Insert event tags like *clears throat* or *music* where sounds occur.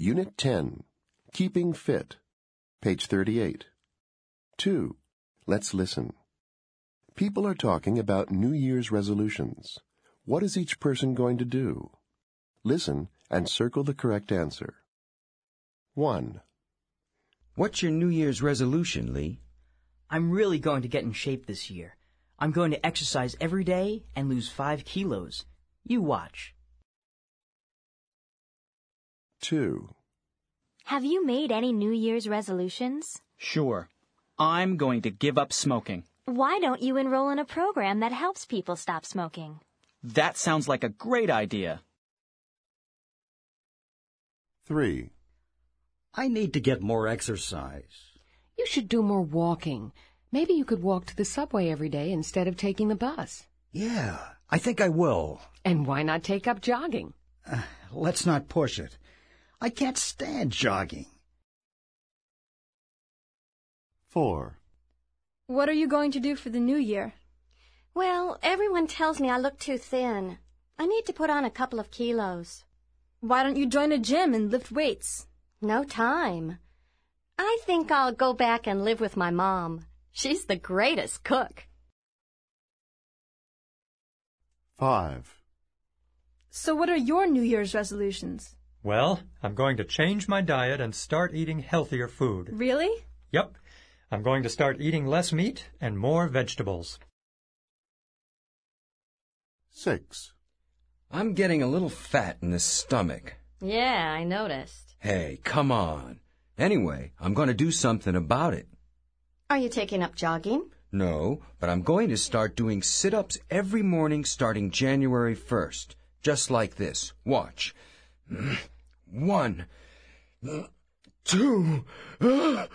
Unit 10, Keeping Fit, page 38. 2. Let's listen. People are talking about New Year's resolutions. What is each person going to do? Listen and circle the correct answer. 1. What's your New Year's resolution, Lee? I'm really going to get in shape this year. I'm going to exercise every day and lose five kilos. You watch. 2. Have you made any New Year's resolutions? Sure. I'm going to give up smoking. Why don't you enroll in a program that helps people stop smoking? That sounds like a great idea. 3. I need to get more exercise. You should do more walking. Maybe you could walk to the subway every day instead of taking the bus. Yeah, I think I will. And why not take up jogging? Uh, let's not push it. I can't stand jogging. 4. What are you going to do for the new year? Well, everyone tells me I look too thin. I need to put on a couple of kilos. Why don't you join a gym and lift weights? No time. I think I'll go back and live with my mom. She's the greatest cook. 5. So what are your New Year's resolutions? Well, I'm going to change my diet and start eating healthier food. Really? Yep. I'm going to start eating less meat and more vegetables. 6. I'm getting a little fat in the stomach. Yeah, I noticed. Hey, come on. Anyway, I'm going to do something about it. Are you taking up jogging? No, but I'm going to start doing sit-ups every morning starting January 1st. Just like this. Watch. *clears throat* One, two, uh,